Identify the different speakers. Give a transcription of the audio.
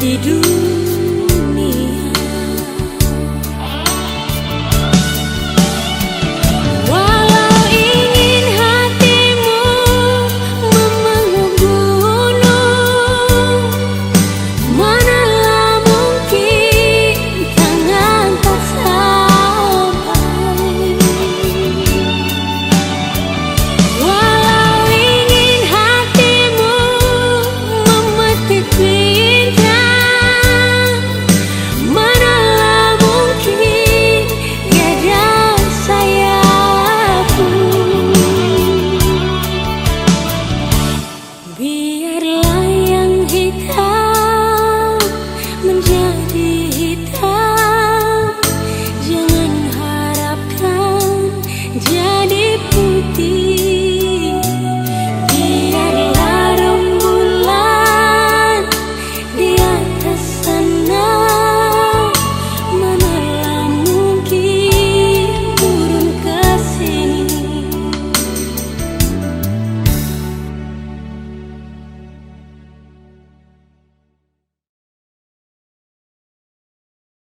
Speaker 1: Did you?